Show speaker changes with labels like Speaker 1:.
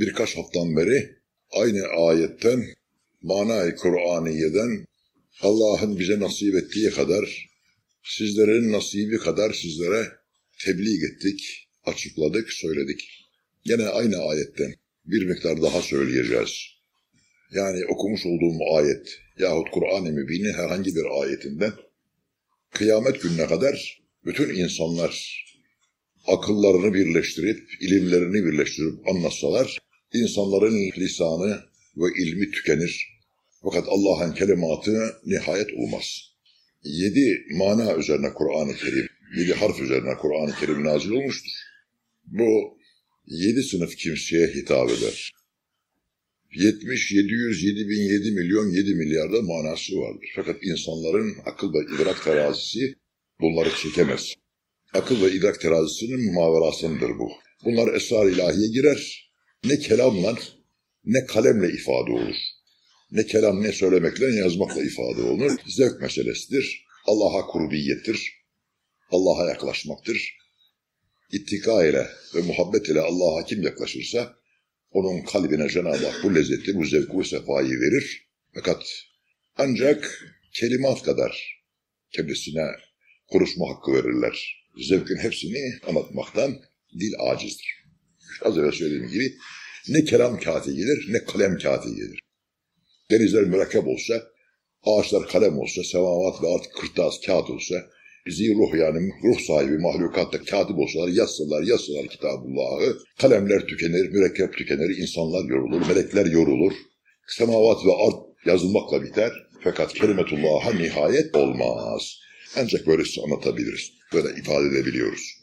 Speaker 1: birkaç haftan beri aynı ayetten, manayı Kur'aniye'den Allah'ın bize nasip ettiği kadar, sizlerin nasibi kadar sizlere tebliğ ettik, açıkladık, söyledik. Yine aynı ayetten bir miktar daha söyleyeceğiz. Yani okumuş olduğum ayet yahut Kur'an-ı Mübin'in herhangi bir ayetinden kıyamet gününe kadar bütün insanlar akıllarını birleştirip, ilimlerini birleştirip anlatsalar, insanların lisanı ve ilmi tükenir. Fakat Allah'ın kelimatı nihayet olmaz. Yedi mana üzerine Kur'an-ı Kerim, yedi harf üzerine Kur'an-ı Kerim nazil olmuştur. Bu yedi sınıf kimseye hitap eder. 70, 700, 7000, 7 milyon, 7 milyarda manası vardır. Fakat insanların akıl ve idrak terazisi bunları çekemez. Akıl ve idrak terazisinin muhaverasındır bu. Bunlar esrar ilahiye girer. Ne kelamla ne kalemle ifade olur. Ne kelam ne söylemekle ne yazmakla ifade olur. Zevk meselesidir. Allah'a kurbiyettir. Allah'a yaklaşmaktır. İttika ile ve muhabbet ile Allah'a kim yaklaşırsa onun kalbine Cenab-ı Hak bu lezzeti, bu zevku, bu sefayı verir. Fakat ancak kelimat kadar kendisine konuşma hakkı verirler. Zevkin hepsini anlatmaktan dil acizdir. Az evvel söylediğim gibi ne kelam kağıtı gelir ne kalem kağıtı gelir. Denizler mürekkep olsa, ağaçlar kalem olsa, semavat ve artık kırtaz kağıt olsa, zi ruh yani ruh sahibi mahlukatta katip olsalar, yazsalar, yazsalar kitabullahı, kalemler tükenir, mürekkep tükenir, insanlar yorulur, melekler yorulur, semavat ve art yazılmakla biter. Fakat kelimetullah'a nihayet olmaz. Ancak böylesi anlatabiliriz. Böyle ifade edebiliyoruz.